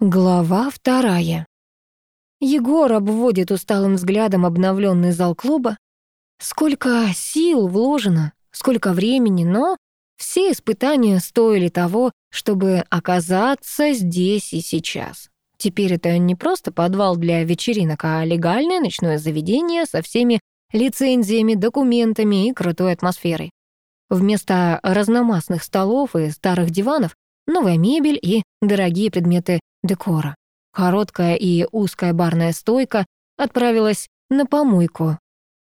Глава вторая. Егор обводит усталым взглядом обновленный зал клуба. Сколько сил вложено, сколько времени, но все испытания стоили того, чтобы оказаться здесь и сейчас. Теперь это не просто подвал для вечеринок, а легальное ночное заведение со всеми лицензиями, документами и крутой атмосферой. Вместо разномастных столов и старых диванов новая мебель и дорогие предметы декора. Короткая и узкая барная стойка отправилась на помойку,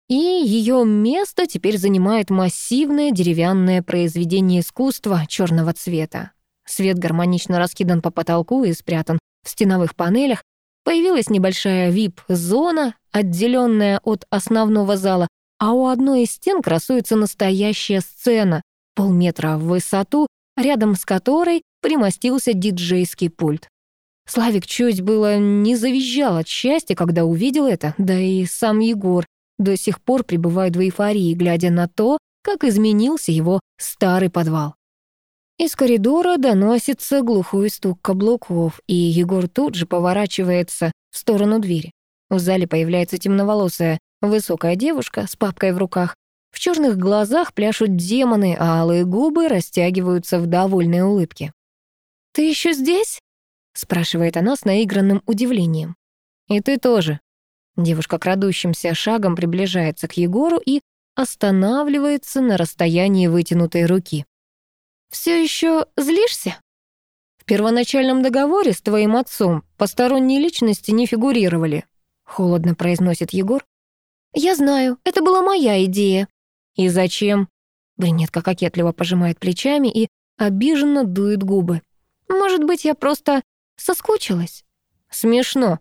и ее место теперь занимает массивное деревянное произведение искусства черного цвета. Свет гармонично раскидан по потолку и спрятан в стеновых панелях. Появилась небольшая вип-зона, отделенная от основного зала, а у одной из стен красуется настоящая сцена, полметра в высоту, рядом с которой примостился диджейский пульт. Славик чуть было не завизжал от счастья, когда увидел это, да и сам Егор до сих пор пребывает в эйфории, глядя на то, как изменился его старый подвал. Из коридора доносится глухой стук каблуков, и Егор тут же поворачивается в сторону двери. В зале появляется темноволосая высокая девушка с папкой в руках. В черных глазах пляшут демоны, а алые губы растягиваются в довольной улыбке. «Ты еще здесь?» Спрашивает она с наигранным удивлением. «И ты тоже». Девушка крадущимся шагом приближается к Егору и останавливается на расстоянии вытянутой руки. «Все еще злишься?» «В первоначальном договоре с твоим отцом посторонние личности не фигурировали», холодно произносит Егор. «Я знаю, это была моя идея». «И зачем?» Бринетка кокетливо пожимает плечами и обиженно дует губы. «Может быть, я просто Соскучилась? Смешно.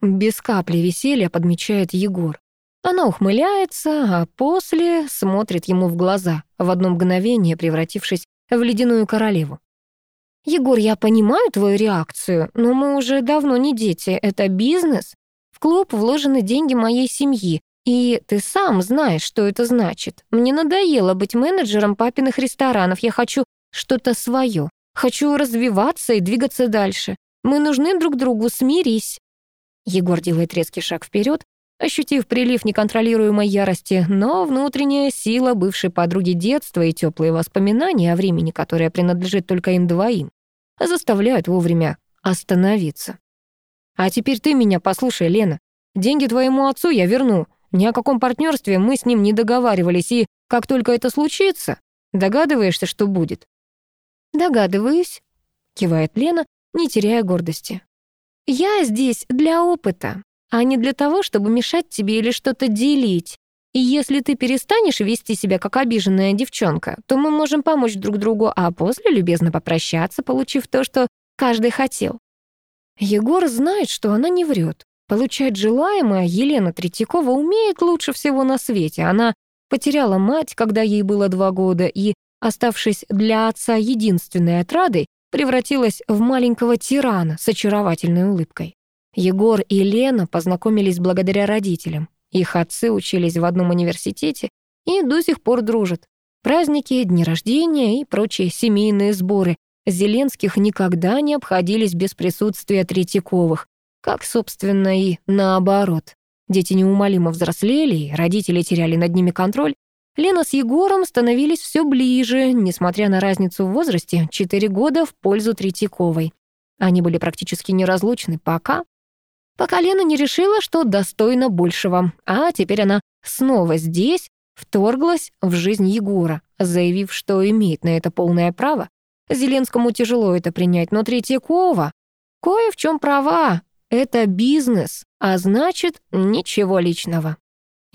Без капли веселья подмечает Егор. Она ухмыляется, а после смотрит ему в глаза, в одно мгновение превратившись в ледяную королеву. «Егор, я понимаю твою реакцию, но мы уже давно не дети, это бизнес. В клуб вложены деньги моей семьи, и ты сам знаешь, что это значит. Мне надоело быть менеджером папиных ресторанов, я хочу что-то свое. Хочу развиваться и двигаться дальше. Мы нужны друг другу, смирись». Егор делает резкий шаг вперед, ощутив прилив неконтролируемой ярости, но внутренняя сила бывшей подруги детства и теплые воспоминания о времени, которое принадлежит только им двоим, заставляют вовремя остановиться. «А теперь ты меня послушай, Лена. Деньги твоему отцу я верну. Ни о каком партнерстве мы с ним не договаривались, и как только это случится, догадываешься, что будет?» «Догадываюсь», — кивает Лена, не теряя гордости. «Я здесь для опыта, а не для того, чтобы мешать тебе или что-то делить. И если ты перестанешь вести себя как обиженная девчонка, то мы можем помочь друг другу, а после любезно попрощаться, получив то, что каждый хотел». Егор знает, что она не врет. Получать желаемое Елена Третьякова умеет лучше всего на свете. Она потеряла мать, когда ей было два года, и оставшись для отца единственной отрадой, превратилась в маленького тирана с очаровательной улыбкой. Егор и Лена познакомились благодаря родителям. Их отцы учились в одном университете и до сих пор дружат. Праздники, дни рождения и прочие семейные сборы Зеленских никогда не обходились без присутствия Третьяковых, как, собственно, и наоборот. Дети неумолимо взрослели, и родители теряли над ними контроль, Лена с Егором становились все ближе, несмотря на разницу в возрасте, 4 года в пользу Третьяковой. Они были практически неразлучны пока. Пока Лена не решила, что достойна большего. А теперь она снова здесь, вторглась в жизнь Егора, заявив, что имеет на это полное право. Зеленскому тяжело это принять, но Третьякова кое в чем права. Это бизнес, а значит, ничего личного.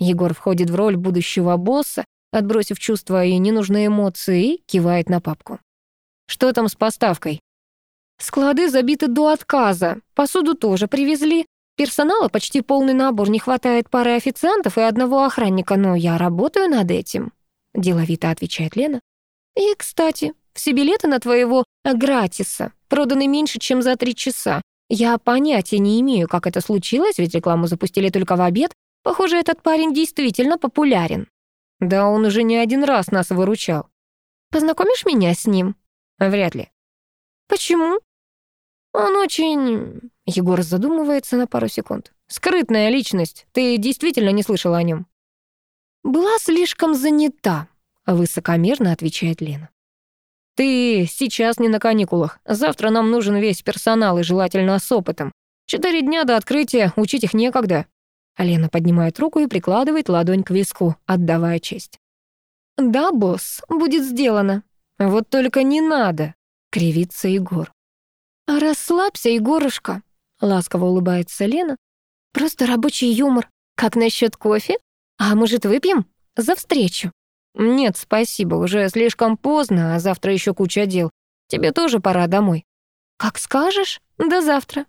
Егор входит в роль будущего босса, отбросив чувства и ненужные эмоции, и кивает на папку. «Что там с поставкой?» «Склады забиты до отказа. Посуду тоже привезли. Персонала почти полный набор, не хватает пары официантов и одного охранника, но я работаю над этим», — деловито отвечает Лена. «И, кстати, все билеты на твоего Гратиса проданы меньше, чем за три часа. Я понятия не имею, как это случилось, ведь рекламу запустили только в обед, Похоже, этот парень действительно популярен. Да он уже не один раз нас выручал. Познакомишь меня с ним? Вряд ли. Почему? Он очень...» Егор задумывается на пару секунд. «Скрытная личность. Ты действительно не слышала о нем?» «Была слишком занята», — высокомерно отвечает Лена. «Ты сейчас не на каникулах. Завтра нам нужен весь персонал и желательно с опытом. Четыре дня до открытия, учить их некогда». Лена поднимает руку и прикладывает ладонь к виску, отдавая честь. «Да, босс, будет сделано. Вот только не надо», — кривится Егор. «Расслабься, Егорушка», — ласково улыбается Лена. «Просто рабочий юмор. Как насчет кофе? А может, выпьем? За встречу?» «Нет, спасибо, уже слишком поздно, а завтра еще куча дел. Тебе тоже пора домой». «Как скажешь, до завтра».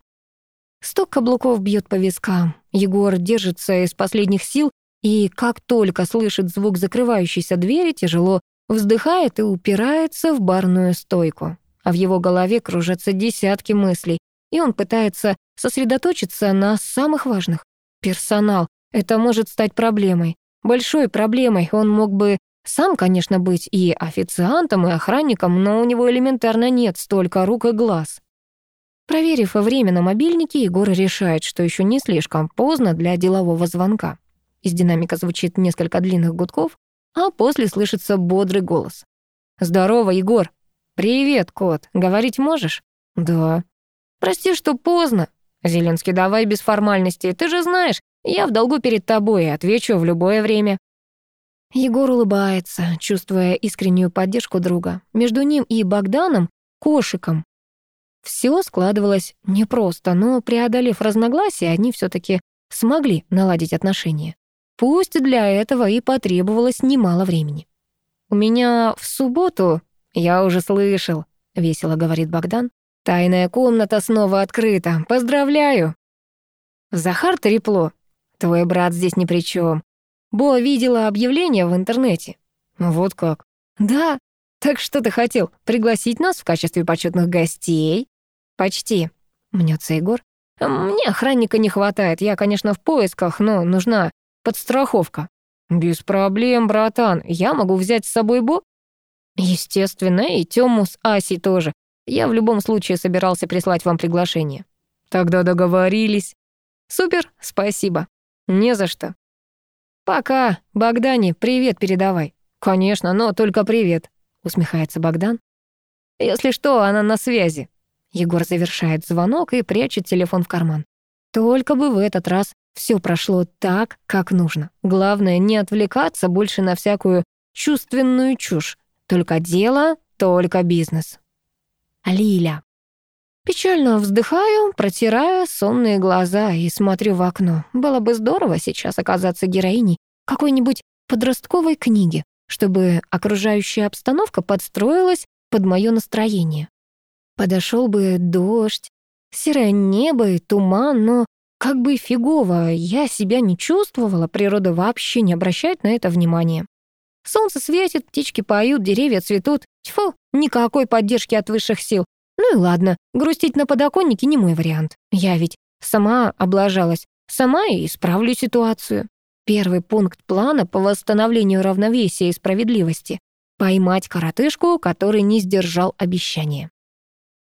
Стук каблуков бьет по вискам. Егор держится из последних сил, и как только слышит звук закрывающейся двери, тяжело вздыхает и упирается в барную стойку. А в его голове кружатся десятки мыслей, и он пытается сосредоточиться на самых важных. Персонал. Это может стать проблемой. Большой проблемой. Он мог бы сам, конечно, быть и официантом, и охранником, но у него элементарно нет столько рук и глаз. Проверив время на мобильнике, Егор решает, что еще не слишком поздно для делового звонка. Из динамика звучит несколько длинных гудков, а после слышится бодрый голос. «Здорово, Егор!» «Привет, кот. Говорить можешь?» «Да». «Прости, что поздно». «Зеленский, давай без формальностей. Ты же знаешь, я в долгу перед тобой и отвечу в любое время». Егор улыбается, чувствуя искреннюю поддержку друга. Между ним и Богданом, кошиком, все складывалось непросто, но, преодолев разногласия, они все таки смогли наладить отношения. Пусть для этого и потребовалось немало времени. «У меня в субботу, я уже слышал», — весело говорит Богдан, «тайная комната снова открыта. Поздравляю!» «Захар трепло. Твой брат здесь ни при чем. Бо видела объявление в интернете». «Вот как?» «Да. Так что ты хотел, пригласить нас в качестве почетных гостей?» «Почти», — мнется Егор. «Мне охранника не хватает. Я, конечно, в поисках, но нужна подстраховка». «Без проблем, братан. Я могу взять с собой Бо?» «Естественно, и Тёму с Асей тоже. Я в любом случае собирался прислать вам приглашение». «Тогда договорились». «Супер, спасибо». «Не за что». «Пока. Богдане, привет передавай». «Конечно, но только привет», — усмехается Богдан. «Если что, она на связи». Егор завершает звонок и прячет телефон в карман. Только бы в этот раз все прошло так, как нужно. Главное, не отвлекаться больше на всякую чувственную чушь. Только дело, только бизнес. Лиля. Печально вздыхаю, протирая сонные глаза и смотрю в окно. Было бы здорово сейчас оказаться героиней какой-нибудь подростковой книги, чтобы окружающая обстановка подстроилась под мое настроение. Подошел бы дождь, серое небо и туман, но как бы фигово я себя не чувствовала, природа вообще не обращает на это внимания. Солнце светит, птички поют, деревья цветут. Тьфу, никакой поддержки от высших сил. Ну и ладно, грустить на подоконнике не мой вариант. Я ведь сама облажалась, сама и исправлю ситуацию. Первый пункт плана по восстановлению равновесия и справедливости — поймать коротышку, который не сдержал обещания.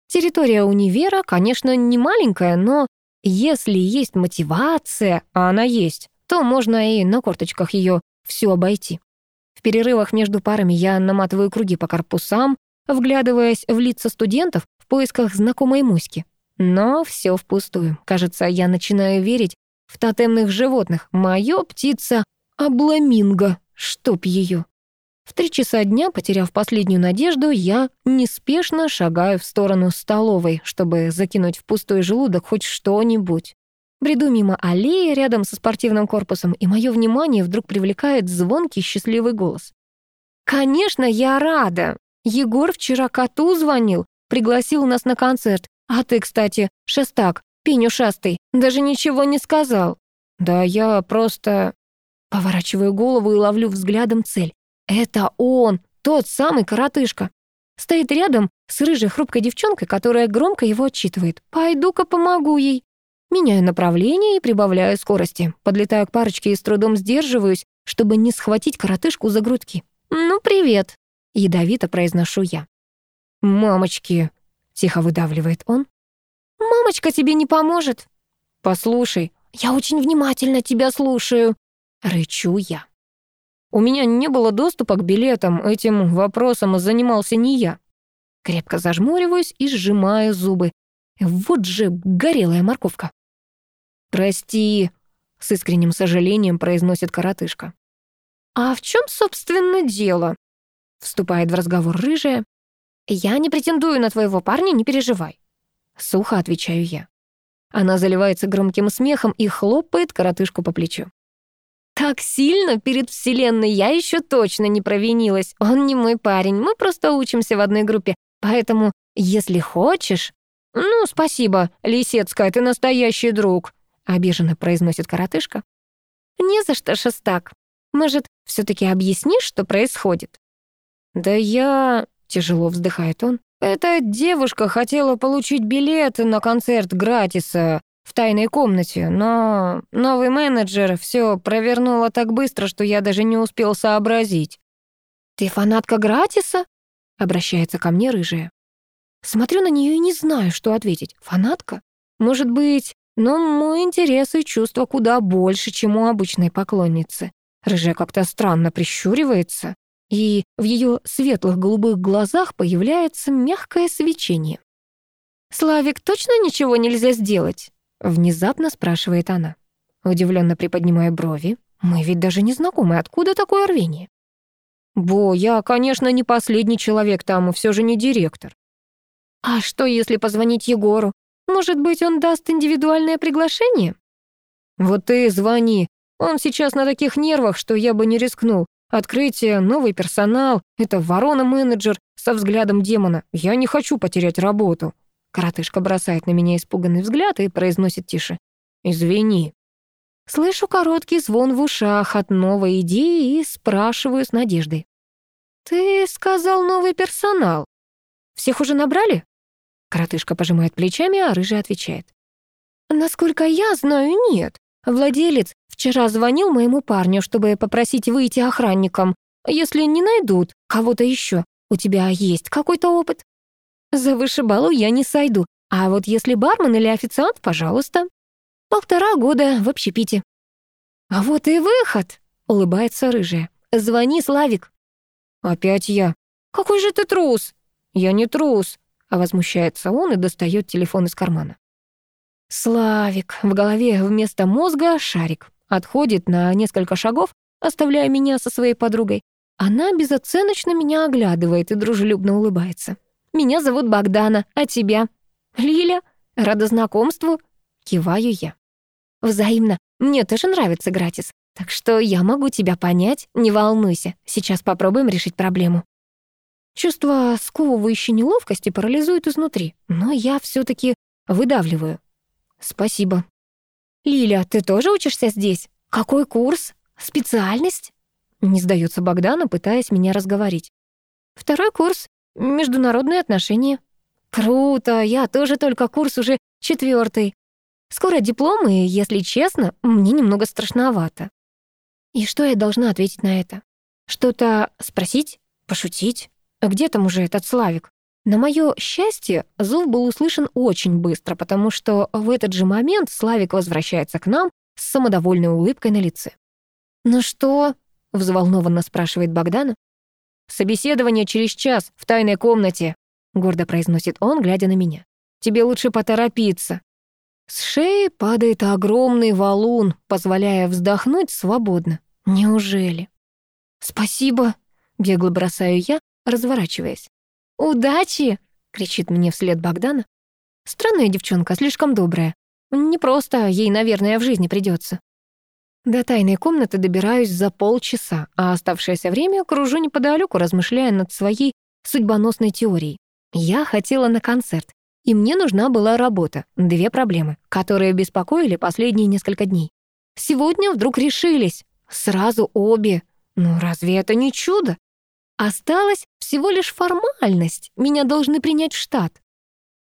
Территория универа, конечно, не маленькая, но если есть мотивация, а она есть, то можно и на корточках ее всю обойти. В перерывах между парами я наматываю круги по корпусам, вглядываясь в лица студентов в поисках знакомой Муськи. Но все впустую. Кажется, я начинаю верить в тотемных животных. Моё птица — обламинго, чтоб ее. В три часа дня, потеряв последнюю надежду, я неспешно шагаю в сторону столовой, чтобы закинуть в пустой желудок хоть что-нибудь. Бреду мимо аллеи рядом со спортивным корпусом, и мое внимание вдруг привлекает звонкий счастливый голос. «Конечно, я рада! Егор вчера коту звонил, пригласил нас на концерт. А ты, кстати, шестак, пень ушастый, даже ничего не сказал». «Да я просто...» Поворачиваю голову и ловлю взглядом цель. Это он, тот самый коротышка. Стоит рядом с рыжей хрупкой девчонкой, которая громко его отчитывает. «Пойду-ка помогу ей». Меняю направление и прибавляю скорости. Подлетаю к парочке и с трудом сдерживаюсь, чтобы не схватить коротышку за грудки. «Ну, привет», — ядовито произношу я. «Мамочки», — тихо выдавливает он. «Мамочка тебе не поможет». «Послушай, я очень внимательно тебя слушаю», — рычу я. У меня не было доступа к билетам, этим вопросом занимался не я. Крепко зажмуриваюсь и сжимаю зубы. Вот же горелая морковка. «Прости», — с искренним сожалением произносит коротышка. «А в чем, собственно, дело?» — вступает в разговор рыжая. «Я не претендую на твоего парня, не переживай». Сухо отвечаю я. Она заливается громким смехом и хлопает коротышку по плечу. Так сильно перед Вселенной я еще точно не провинилась. Он не мой парень, мы просто учимся в одной группе. Поэтому, если хочешь... Ну, спасибо, Лисецкая, ты настоящий друг, обиженно произносит коротышка. Не за что, Шестак. Может, все таки объяснишь, что происходит? Да я... Тяжело вздыхает он. Эта девушка хотела получить билет на концерт Гратиса в тайной комнате, но новый менеджер все провернула так быстро, что я даже не успел сообразить. «Ты фанатка Гратиса?» — обращается ко мне рыжая. Смотрю на нее и не знаю, что ответить. Фанатка? Может быть, но мой интерес и чувства куда больше, чем у обычной поклонницы. Рыжая как-то странно прищуривается, и в ее светлых голубых глазах появляется мягкое свечение. «Славик, точно ничего нельзя сделать?» Внезапно спрашивает она. Удивленно приподнимая брови. Мы ведь даже не знакомы. Откуда такое рвение? Бо, я, конечно, не последний человек там, все же не директор. А что, если позвонить Егору? Может быть, он даст индивидуальное приглашение? Вот ты звони. Он сейчас на таких нервах, что я бы не рискнул. Открытие, новый персонал, это ворона-менеджер со взглядом демона. Я не хочу потерять работу. Коротышка бросает на меня испуганный взгляд и произносит тише. «Извини». Слышу короткий звон в ушах от новой идеи и спрашиваю с надеждой. «Ты сказал новый персонал. Всех уже набрали?» Коротышка пожимает плечами, а рыжий отвечает. «Насколько я знаю, нет. Владелец вчера звонил моему парню, чтобы попросить выйти охранником. Если не найдут кого-то еще, у тебя есть какой-то опыт?» За вышибалу я не сойду, а вот если бармен или официант, пожалуйста. Полтора года в общепите. А вот и выход, улыбается рыжая. Звони, Славик. Опять я. Какой же ты трус? Я не трус, а возмущается он и достает телефон из кармана. Славик. В голове вместо мозга шарик. Отходит на несколько шагов, оставляя меня со своей подругой. Она безоценочно меня оглядывает и дружелюбно улыбается. Меня зовут Богдана, а тебя?» «Лиля, рада знакомству», — киваю я. «Взаимно. Мне тоже нравится гратис. Так что я могу тебя понять, не волнуйся. Сейчас попробуем решить проблему». Чувство сковывающей неловкости парализует изнутри, но я все таки выдавливаю. «Спасибо». «Лиля, ты тоже учишься здесь? Какой курс? Специальность?» Не сдается Богдана, пытаясь меня разговорить. «Второй курс. Международные отношения. Круто, я тоже только курс уже четвертый. Скоро диплом, и, если честно, мне немного страшновато. И что я должна ответить на это? Что-то спросить? Пошутить? А где там уже этот Славик? На моё счастье, зов был услышан очень быстро, потому что в этот же момент Славик возвращается к нам с самодовольной улыбкой на лице. «Ну что?» — взволнованно спрашивает Богдана. «Собеседование через час в тайной комнате», — гордо произносит он, глядя на меня. «Тебе лучше поторопиться». С шеи падает огромный валун, позволяя вздохнуть свободно. Неужели? «Спасибо», — бегло бросаю я, разворачиваясь. «Удачи!» — кричит мне вслед Богдана. Странная девчонка, слишком добрая. Не просто, ей, наверное, в жизни придется. До тайной комнаты добираюсь за полчаса, а оставшееся время кружу неподалеку, размышляя над своей судьбоносной теорией. Я хотела на концерт, и мне нужна была работа. Две проблемы, которые беспокоили последние несколько дней. Сегодня вдруг решились. Сразу обе. Ну разве это не чудо? Осталась всего лишь формальность. Меня должны принять в штат.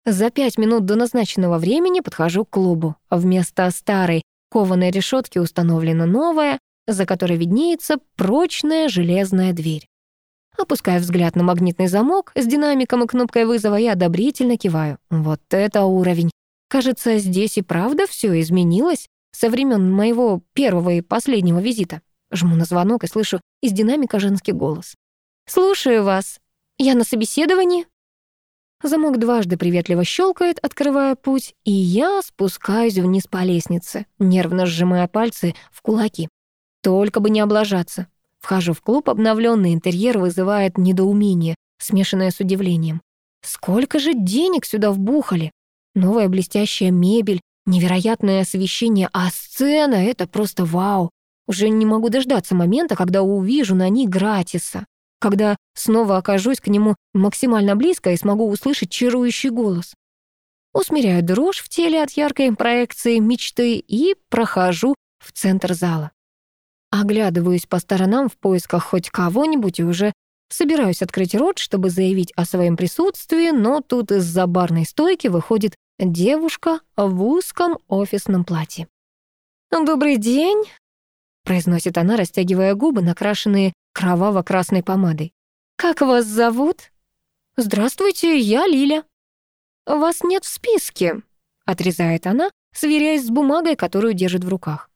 За пять минут до назначенного времени подхожу к клубу. Вместо старой кованой решетке установлена новая, за которой виднеется прочная железная дверь. Опуская взгляд на магнитный замок с динамиком и кнопкой вызова, я одобрительно киваю. Вот это уровень. Кажется, здесь и правда все изменилось со времен моего первого и последнего визита. Жму на звонок и слышу из динамика женский голос. «Слушаю вас. Я на собеседовании?» Замок дважды приветливо щелкает, открывая путь, и я спускаюсь вниз по лестнице, нервно сжимая пальцы в кулаки. Только бы не облажаться. Вхожу в клуб, обновленный интерьер вызывает недоумение, смешанное с удивлением. Сколько же денег сюда вбухали? Новая блестящая мебель, невероятное освещение, а сцена — это просто вау. Уже не могу дождаться момента, когда увижу на ней Гратиса, когда снова окажусь к нему максимально близко и смогу услышать чарующий голос. Усмиряю дрожь в теле от яркой проекции мечты и прохожу в центр зала. Оглядываюсь по сторонам в поисках хоть кого-нибудь и уже собираюсь открыть рот, чтобы заявить о своем присутствии, но тут из-за барной стойки выходит девушка в узком офисном платье. «Добрый день», — произносит она, растягивая губы, накрашенные кроваво-красной помадой. «Как вас зовут?» «Здравствуйте, я Лиля». «Вас нет в списке», — отрезает она, сверяясь с бумагой, которую держит в руках.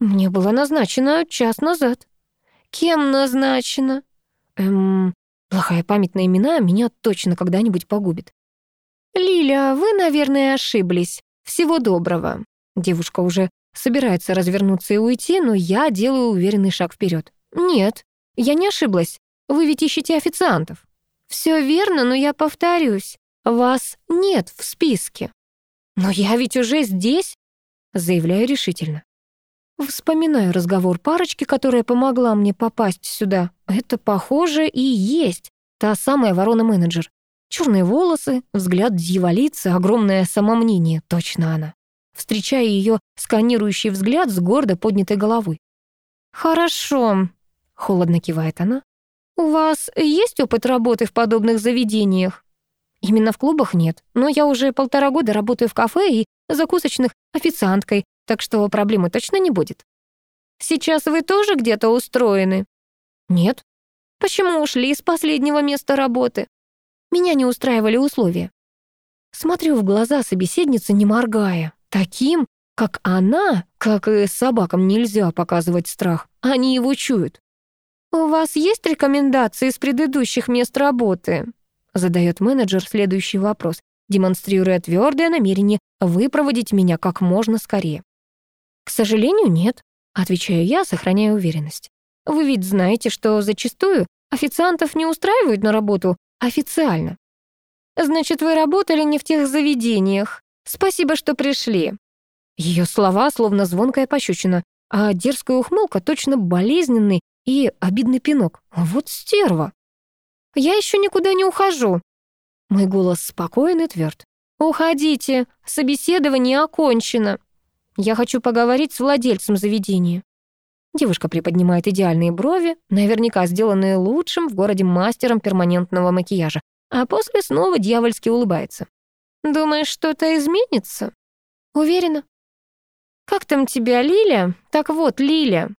Мне было назначено час назад. Кем назначено? Эм, плохая память на имена меня точно когда-нибудь погубит. Лиля, вы, наверное, ошиблись. Всего доброго. Девушка уже собирается развернуться и уйти, но я делаю уверенный шаг вперед. Нет, я не ошиблась. Вы ведь ищете официантов. Все верно, но я повторюсь. Вас нет в списке. Но я ведь уже здесь, заявляю решительно. Вспоминаю разговор парочки, которая помогла мне попасть сюда. Это, похоже, и есть та самая ворона-менеджер. Черные волосы, взгляд дьяволицы, огромное самомнение. Точно она. Встречая ее сканирующий взгляд с гордо поднятой головой. «Хорошо», — холодно кивает она. «У вас есть опыт работы в подобных заведениях?» «Именно в клубах нет, но я уже полтора года работаю в кафе и закусочных официанткой, так что проблемы точно не будет. Сейчас вы тоже где-то устроены? Нет. Почему ушли из последнего места работы? Меня не устраивали условия. Смотрю в глаза собеседницы, не моргая. Таким, как она, как и собакам нельзя показывать страх. Они его чуют. «У вас есть рекомендации из предыдущих мест работы?» Задает менеджер следующий вопрос, демонстрируя твердое намерение выпроводить меня как можно скорее. «К сожалению, нет», — отвечаю я, сохраняя уверенность. «Вы ведь знаете, что зачастую официантов не устраивают на работу официально». «Значит, вы работали не в тех заведениях. Спасибо, что пришли». Ее слова словно звонкая пощечина, а дерзкая ухмылка точно болезненный и обидный пинок. Вот стерва. «Я еще никуда не ухожу». Мой голос спокоен и тверд. «Уходите, собеседование окончено». Я хочу поговорить с владельцем заведения». Девушка приподнимает идеальные брови, наверняка сделанные лучшим в городе мастером перманентного макияжа, а после снова дьявольски улыбается. «Думаешь, что-то изменится?» «Уверена». «Как там тебя, Лиля? Так вот, Лиля.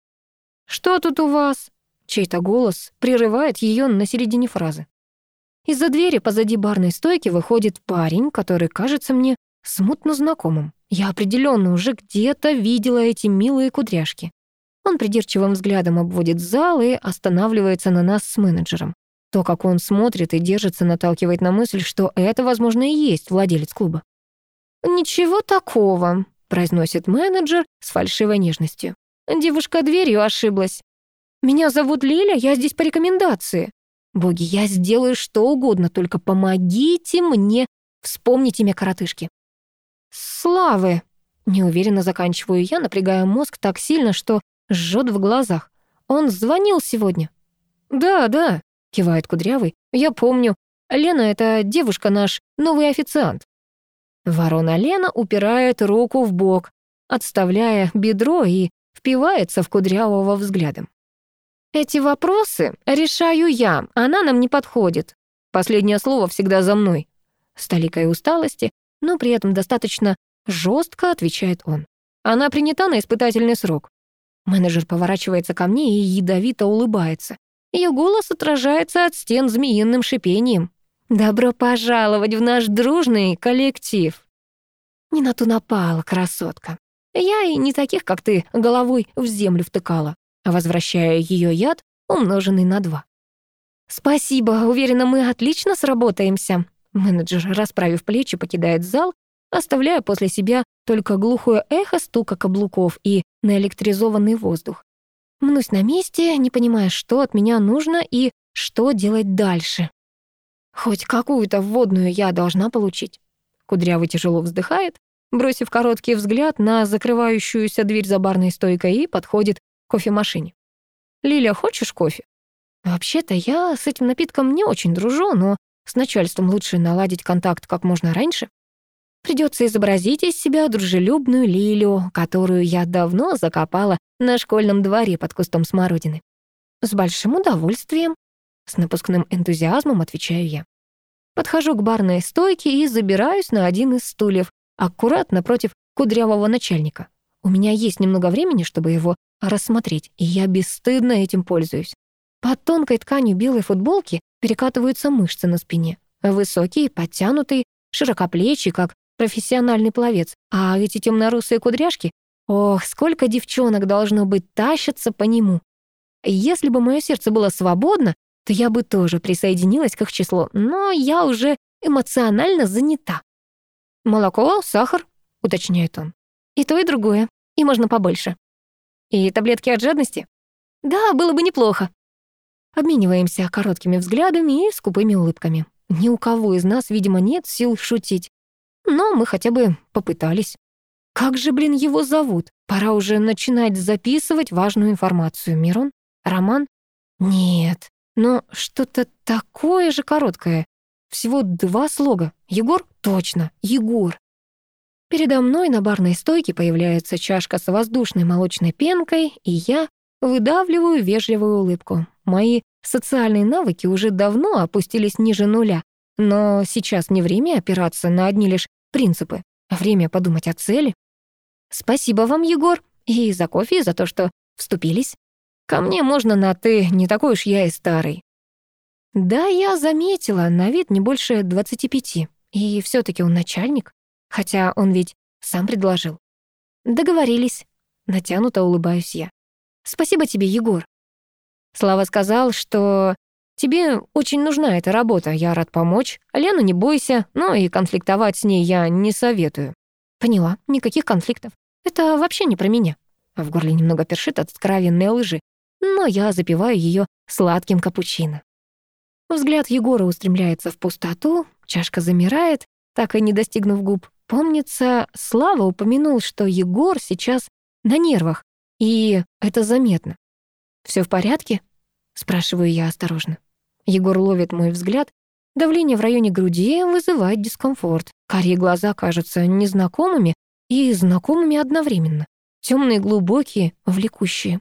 Что тут у вас?» Чей-то голос прерывает ее на середине фразы. Из-за двери позади барной стойки выходит парень, который кажется мне смутно знакомым. Я определенно уже где-то видела эти милые кудряшки. Он придирчивым взглядом обводит зал и останавливается на нас с менеджером. То, как он смотрит и держится, наталкивает на мысль, что это, возможно, и есть владелец клуба. «Ничего такого», — произносит менеджер с фальшивой нежностью. Девушка дверью ошиблась. «Меня зовут Лиля, я здесь по рекомендации». «Боги, я сделаю что угодно, только помогите мне вспомнить имя коротышки». «Славы!» — неуверенно заканчиваю я, напрягая мозг так сильно, что жжет в глазах. «Он звонил сегодня?» «Да, да», — кивает Кудрявый. «Я помню. Лена — это девушка наш, новый официант». Ворона Лена упирает руку в бок, отставляя бедро и впивается в Кудрявого взглядом. «Эти вопросы решаю я, она нам не подходит. Последнее слово всегда за мной». С толикой усталости но при этом достаточно жестко отвечает он. Она принята на испытательный срок. Менеджер поворачивается ко мне и ядовито улыбается. Ее голос отражается от стен змеиным шипением. «Добро пожаловать в наш дружный коллектив!» Не на ту напала, красотка. Я и не таких, как ты, головой в землю втыкала, возвращая ее яд, умноженный на два. «Спасибо, уверена, мы отлично сработаемся». Менеджер, расправив плечи, покидает зал, оставляя после себя только глухое эхо стука каблуков и наэлектризованный воздух. Мнусь на месте, не понимая, что от меня нужно и что делать дальше. Хоть какую-то вводную я должна получить. Кудрявый тяжело вздыхает, бросив короткий взгляд на закрывающуюся дверь за барной стойкой и подходит к кофемашине. «Лиля, хочешь кофе?» Вообще-то я с этим напитком не очень дружу, но с начальством лучше наладить контакт как можно раньше. Придется изобразить из себя дружелюбную Лилю, которую я давно закопала на школьном дворе под кустом смородины. С большим удовольствием, с напускным энтузиазмом отвечаю я. Подхожу к барной стойке и забираюсь на один из стульев, аккуратно против кудрявого начальника. У меня есть немного времени, чтобы его рассмотреть, и я бесстыдно этим пользуюсь. Под тонкой тканью белой футболки перекатываются мышцы на спине. Высокий, подтянутый, широкоплечий, как профессиональный пловец. А эти темно-русые кудряшки, ох, сколько девчонок должно быть тащатся по нему. Если бы мое сердце было свободно, то я бы тоже присоединилась к их числу, но я уже эмоционально занята. «Молоко, сахар», — уточняет он. «И то, и другое. И можно побольше». «И таблетки от жадности?» «Да, было бы неплохо», Обмениваемся короткими взглядами и скупыми улыбками. Ни у кого из нас, видимо, нет сил шутить. Но мы хотя бы попытались. Как же, блин, его зовут? Пора уже начинать записывать важную информацию. Мирон? Роман? Нет, но что-то такое же короткое. Всего два слога. Егор? Точно, Егор. Передо мной на барной стойке появляется чашка с воздушной молочной пенкой, и я выдавливаю вежливую улыбку. Мои социальные навыки уже давно опустились ниже нуля, но сейчас не время опираться на одни лишь принципы, а время подумать о цели. Спасибо вам, Егор, и за кофе, и за то, что вступились. Ко мне можно на «ты», не такой уж я и старый. Да, я заметила, на вид не больше 25, и все таки он начальник, хотя он ведь сам предложил. Договорились. Натянуто улыбаюсь я. Спасибо тебе, Егор. Слава сказал, что тебе очень нужна эта работа, я рад помочь. Лену не бойся, но и конфликтовать с ней я не советую. Поняла, никаких конфликтов. Это вообще не про меня. А в горле немного першит от откровенной лжи, но я запиваю ее сладким капучино. Взгляд Егора устремляется в пустоту, чашка замирает, так и не достигнув губ. Помнится, Слава упомянул, что Егор сейчас на нервах, и это заметно. Все в порядке?» — спрашиваю я осторожно. Егор ловит мой взгляд. Давление в районе груди вызывает дискомфорт. Карие глаза кажутся незнакомыми и знакомыми одновременно. Темные, глубокие, влекущие.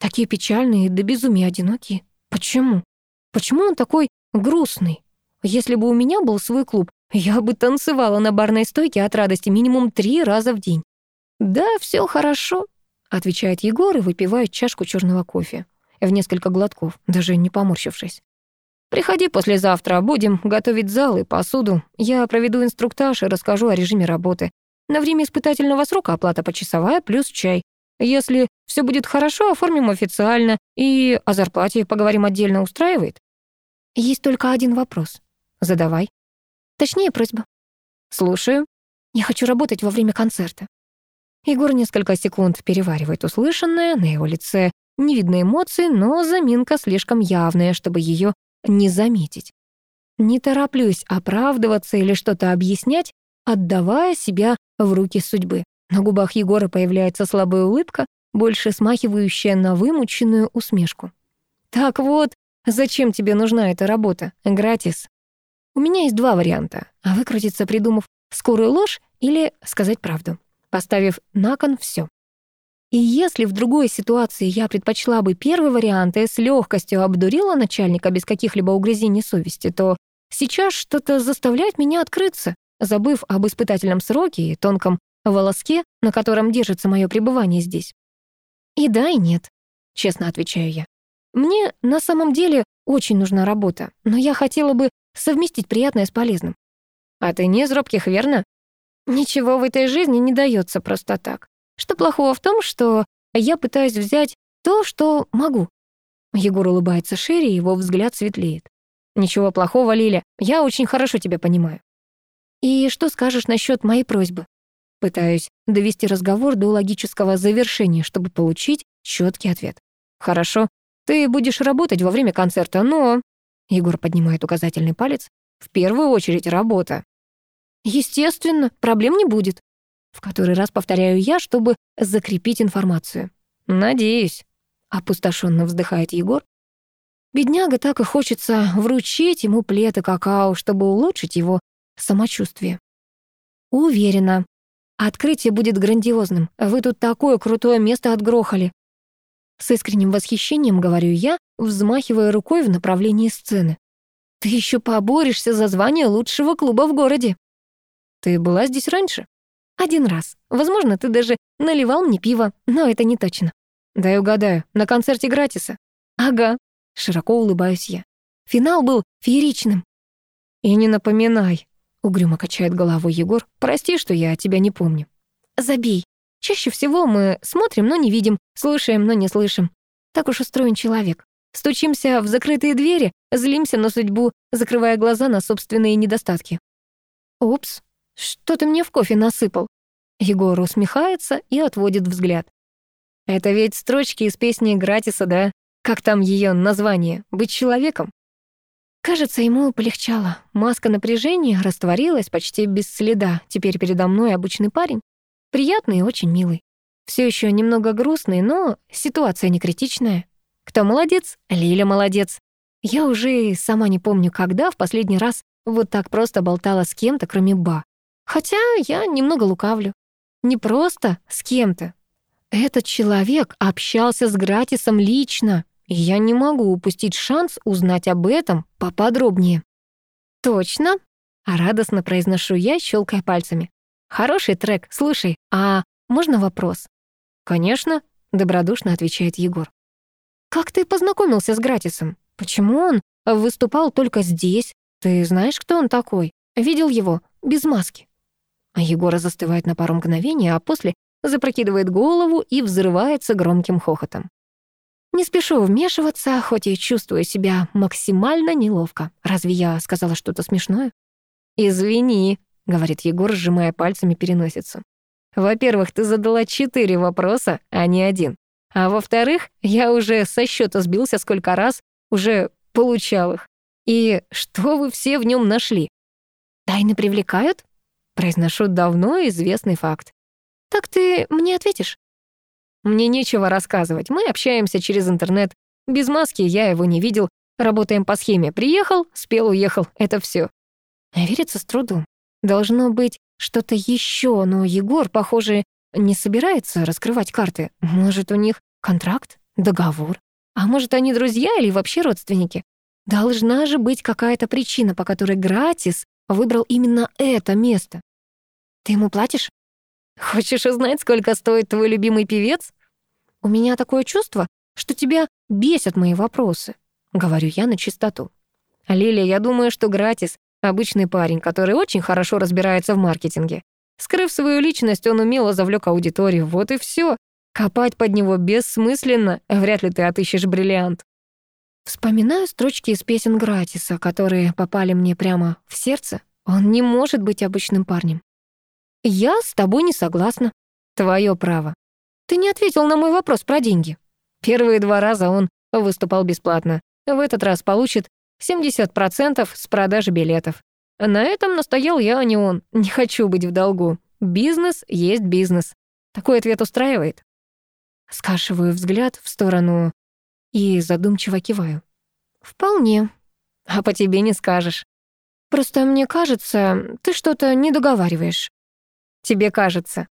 Такие печальные, да безумия одинокие. Почему? Почему он такой грустный? Если бы у меня был свой клуб, я бы танцевала на барной стойке от радости минимум три раза в день. Да, все хорошо, отвечает Егор и выпивает чашку черного кофе. В несколько глотков, даже не поморщившись. «Приходи послезавтра, будем готовить зал и посуду. Я проведу инструктаж и расскажу о режиме работы. На время испытательного срока оплата почасовая плюс чай. Если все будет хорошо, оформим официально. И о зарплате поговорим отдельно, устраивает?» «Есть только один вопрос. Задавай. Точнее, просьба. Слушаю. Я хочу работать во время концерта. Егор несколько секунд переваривает услышанное, на его лице не видно эмоций, но заминка слишком явная, чтобы ее не заметить. Не тороплюсь оправдываться или что-то объяснять, отдавая себя в руки судьбы. На губах Егора появляется слабая улыбка, больше смахивающая на вымученную усмешку. «Так вот, зачем тебе нужна эта работа? Гратис?» У меня есть два варианта. А выкрутиться, придумав скорую ложь или сказать правду поставив на кон все. И если в другой ситуации я предпочла бы первый вариант и с легкостью обдурила начальника без каких-либо угрызений совести, то сейчас что-то заставляет меня открыться, забыв об испытательном сроке и тонком волоске, на котором держится мое пребывание здесь. И да, и нет, честно отвечаю я. Мне на самом деле очень нужна работа, но я хотела бы совместить приятное с полезным. А ты не из робких, верно? Ничего в этой жизни не дается просто так. Что плохого в том, что я пытаюсь взять то, что могу? Егор улыбается шире, его взгляд светлеет. Ничего плохого, Лиля, я очень хорошо тебя понимаю. И что скажешь насчет моей просьбы? Пытаюсь довести разговор до логического завершения, чтобы получить четкий ответ. Хорошо, ты будешь работать во время концерта, но... Егор поднимает указательный палец. В первую очередь работа. Естественно, проблем не будет. В который раз повторяю я, чтобы закрепить информацию. Надеюсь. Опустошенно вздыхает Егор. Бедняга так и хочется вручить ему плед и какао, чтобы улучшить его самочувствие. Уверена, открытие будет грандиозным. Вы тут такое крутое место отгрохали. С искренним восхищением говорю я, взмахивая рукой в направлении сцены. Ты еще поборешься за звание лучшего клуба в городе. Ты была здесь раньше? Один раз. Возможно, ты даже наливал мне пиво, но это не точно. Дай угадаю, на концерте Гратиса. Ага, широко улыбаюсь я. Финал был фееричным. И не напоминай, угрюмо качает головой Егор. Прости, что я тебя не помню. Забей. Чаще всего мы смотрим, но не видим, слушаем, но не слышим. Так уж устроен человек. Стучимся в закрытые двери, злимся на судьбу, закрывая глаза на собственные недостатки. Упс, что ты мне в кофе насыпал? Егор усмехается и отводит взгляд. Это ведь строчки из песни Гратиса, да? Как там ее название? Быть человеком? Кажется, ему полегчало. Маска напряжения растворилась почти без следа. Теперь передо мной обычный парень. Приятный и очень милый. Все еще немного грустный, но ситуация не критичная. Кто молодец? Лиля молодец. Я уже сама не помню, когда в последний раз вот так просто болтала с кем-то, кроме Ба. Хотя я немного лукавлю. Не просто с кем-то, этот человек общался с Гратисом лично, и я не могу упустить шанс узнать об этом поподробнее. «Точно?» — радостно произношу я, щелкая пальцами. «Хороший трек, слушай, а можно вопрос?» «Конечно», — добродушно отвечает Егор. «Как ты познакомился с Гратисом? Почему он выступал только здесь? Ты знаешь, кто он такой? Видел его без маски?» А Егора застывает на пару мгновений, а после запрокидывает голову и взрывается громким хохотом. Не спешу вмешиваться, хоть и чувствую себя максимально неловко. Разве я сказала что-то смешное? «Извини», — говорит Егор, сжимая пальцами переносицу. «Во-первых, ты задала четыре вопроса, а не один. А во-вторых, я уже со счета сбился, сколько раз уже получал их. И что вы все в нем нашли?» «Тайны привлекают?» Произношу давно известный факт. «Так ты мне ответишь?» «Мне нечего рассказывать. Мы общаемся через интернет. Без маски я его не видел. Работаем по схеме. Приехал, спел, уехал. Это все. Верится с трудом. Должно быть что-то еще, но Егор, похоже, не собирается раскрывать карты. Может, у них контракт, договор? А может, они друзья или вообще родственники? Должна же быть какая-то причина, по которой Гратис выбрал именно это место. Ты ему платишь? Хочешь узнать, сколько стоит твой любимый певец? У меня такое чувство, что тебя бесят мои вопросы. Говорю я на чистоту. Лилия, я думаю, что Гратис — обычный парень, который очень хорошо разбирается в маркетинге. Скрыв свою личность, он умело завлек аудиторию. Вот и все. Копать под него бессмысленно, вряд ли ты отыщешь бриллиант. Вспоминаю строчки из песен Гратиса, которые попали мне прямо в сердце. Он не может быть обычным парнем. «Я с тобой не согласна. Твое право. Ты не ответил на мой вопрос про деньги. Первые два раза он выступал бесплатно. В этот раз получит 70% с продажи билетов. На этом настоял я, а не он. Не хочу быть в долгу. Бизнес есть бизнес. Такой ответ устраивает. Скашиваю взгляд в сторону и задумчиво киваю. «Вполне. А по тебе не скажешь. Просто мне кажется, ты что-то не договариваешь. Тебе кажется.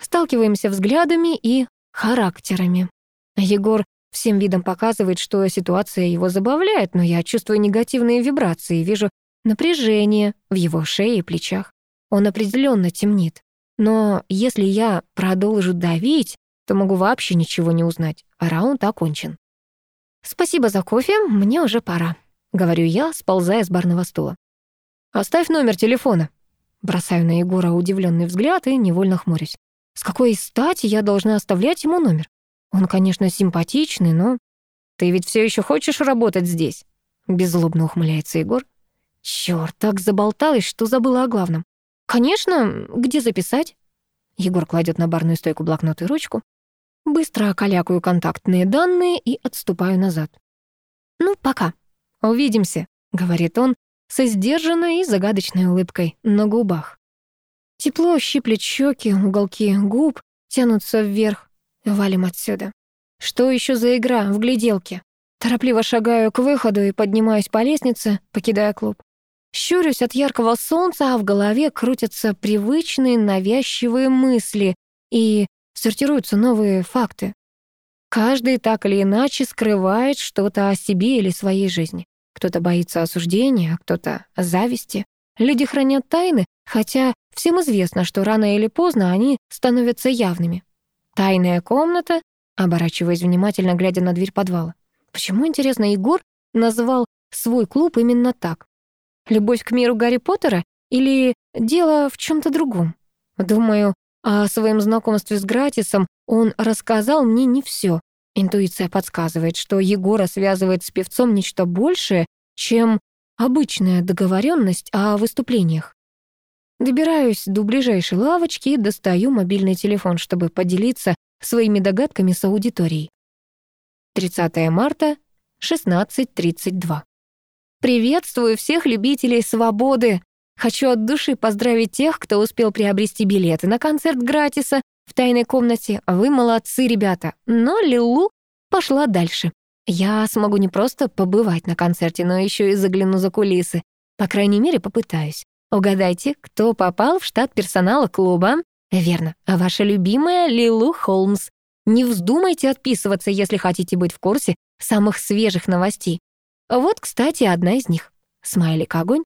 Сталкиваемся взглядами и характерами. Егор всем видом показывает, что ситуация его забавляет, но я чувствую негативные вибрации, вижу напряжение в его шее и плечах. Он определенно темнит. Но если я продолжу давить, то могу вообще ничего не узнать, а раунд окончен. «Спасибо за кофе, мне уже пора», — говорю я, сползая с барного стула. «Оставь номер телефона», Бросаю на Егора удивленный взгляд и невольно хмурюсь. С какой стати я должна оставлять ему номер? Он, конечно, симпатичный, но... Ты ведь все еще хочешь работать здесь? Беззлобно ухмыляется Егор. Чёрт, так заболталась, что забыла о главном. Конечно, где записать? Егор кладет на барную стойку блокнот и ручку. Быстро окалякаю контактные данные и отступаю назад. «Ну, пока. Увидимся», — говорит он со сдержанной и загадочной улыбкой на губах. Тепло щиплет щеки, уголки губ тянутся вверх. Валим отсюда. Что еще за игра в гляделке? Торопливо шагаю к выходу и поднимаюсь по лестнице, покидая клуб. Щурюсь от яркого солнца, а в голове крутятся привычные навязчивые мысли и сортируются новые факты. Каждый так или иначе скрывает что-то о себе или своей жизни. Кто-то боится осуждения, а кто-то зависти. Люди хранят тайны, хотя всем известно, что рано или поздно они становятся явными. Тайная комната, оборачиваясь внимательно, глядя на дверь подвала. Почему, интересно, Егор назвал свой клуб именно так? Любовь к миру Гарри Поттера или дело в чем то другом? Думаю, о своем знакомстве с Гратисом он рассказал мне не все. Интуиция подсказывает, что Егора связывает с певцом нечто большее, чем обычная договоренность о выступлениях. Добираюсь до ближайшей лавочки и достаю мобильный телефон, чтобы поделиться своими догадками с аудиторией. 30 марта, 16.32. Приветствую всех любителей свободы! Хочу от души поздравить тех, кто успел приобрести билеты на концерт Гратиса в тайной комнате. Вы молодцы, ребята. Но Лилу пошла дальше. Я смогу не просто побывать на концерте, но еще и загляну за кулисы. По крайней мере, попытаюсь. Угадайте, кто попал в штат персонала клуба? Верно, ваша любимая Лилу Холмс. Не вздумайте отписываться, если хотите быть в курсе самых свежих новостей. Вот, кстати, одна из них. Смайлик огонь.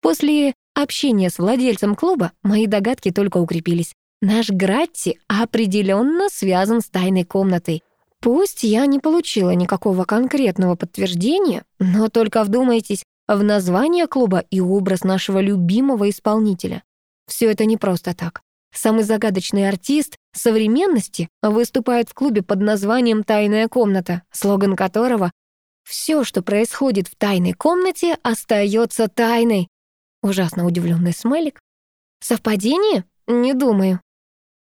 После общения с владельцем клуба мои догадки только укрепились. Наш Гратти определенно связан с тайной комнатой. Пусть я не получила никакого конкретного подтверждения, но только вдумайтесь в название клуба и образ нашего любимого исполнителя. Все это не просто так. Самый загадочный артист современности выступает в клубе под названием «Тайная комната», слоган которого все, что происходит в тайной комнате, остается тайной. Ужасно удивленный смайлик. Совпадение? Не думаю.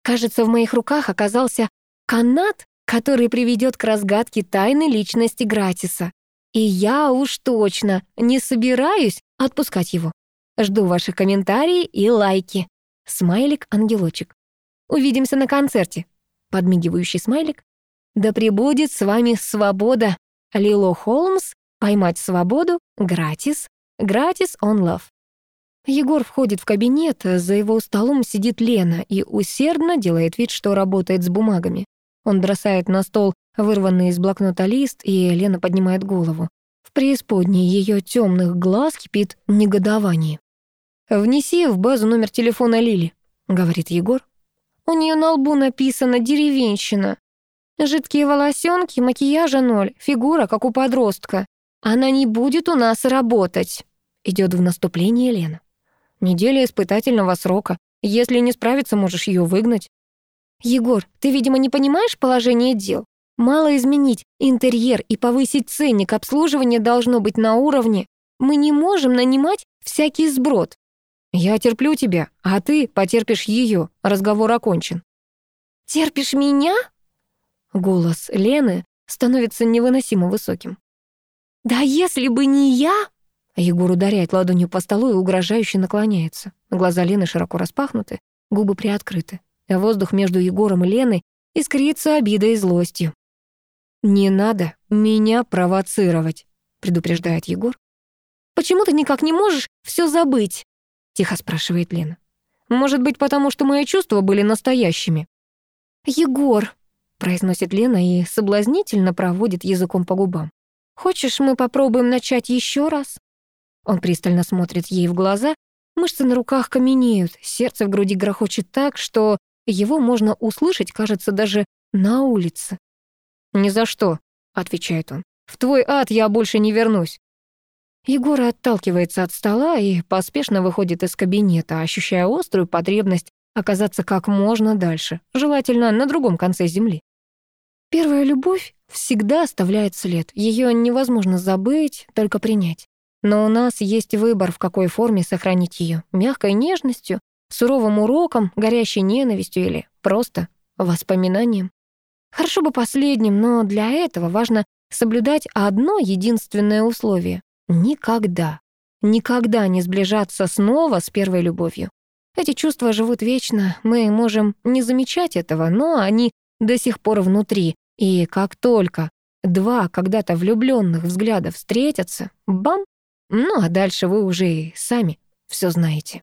Кажется, в моих руках оказался канат, который приведет к разгадке тайны личности Гратиса. И я уж точно не собираюсь отпускать его. Жду ваших комментариев и лайки. Смайлик-ангелочек. Увидимся на концерте. Подмигивающий смайлик. Да пребудет с вами свобода. Лило Холмс «Поймать свободу» гратис, гратис он love. Егор входит в кабинет, за его столом сидит Лена и усердно делает вид, что работает с бумагами. Он бросает на стол вырванный из блокнота лист, и Лена поднимает голову. В преисподней ее темных глаз кипит негодование. «Внеси в базу номер телефона Лили», — говорит Егор. «У нее на лбу написано «деревенщина». Жидкие волосенки, макияжа ноль, фигура, как у подростка. Она не будет у нас работать. Идет в наступление Лена. Неделя испытательного срока. Если не справится, можешь ее выгнать. Егор, ты, видимо, не понимаешь положение дел. Мало изменить интерьер и повысить ценник обслуживания должно быть на уровне. Мы не можем нанимать всякий сброд. Я терплю тебя, а ты потерпишь ее. Разговор окончен. Терпишь меня? Голос Лены становится невыносимо высоким. «Да если бы не я...» Егор ударяет ладонью по столу и угрожающе наклоняется. Глаза Лены широко распахнуты, губы приоткрыты. Воздух между Егором и Леной искрится обидой и злостью. «Не надо меня провоцировать», — предупреждает Егор. «Почему ты никак не можешь все забыть?» — тихо спрашивает Лена. «Может быть, потому что мои чувства были настоящими?» «Егор», произносит Лена и соблазнительно проводит языком по губам. «Хочешь, мы попробуем начать еще раз?» Он пристально смотрит ей в глаза, мышцы на руках каменеют, сердце в груди грохочет так, что его можно услышать, кажется, даже на улице. «Ни за что», — отвечает он. «В твой ад я больше не вернусь». Егор отталкивается от стола и поспешно выходит из кабинета, ощущая острую потребность оказаться как можно дальше, желательно на другом конце земли. Первая любовь всегда оставляет след. Ее невозможно забыть, только принять. Но у нас есть выбор, в какой форме сохранить ее: Мягкой нежностью, суровым уроком, горящей ненавистью или просто воспоминанием. Хорошо бы последним, но для этого важно соблюдать одно единственное условие — никогда, никогда не сближаться снова с первой любовью. Эти чувства живут вечно, мы можем не замечать этого, но они до сих пор внутри, и как только два когда-то влюбленных взгляда встретятся, бам! Ну а дальше вы уже и сами все знаете.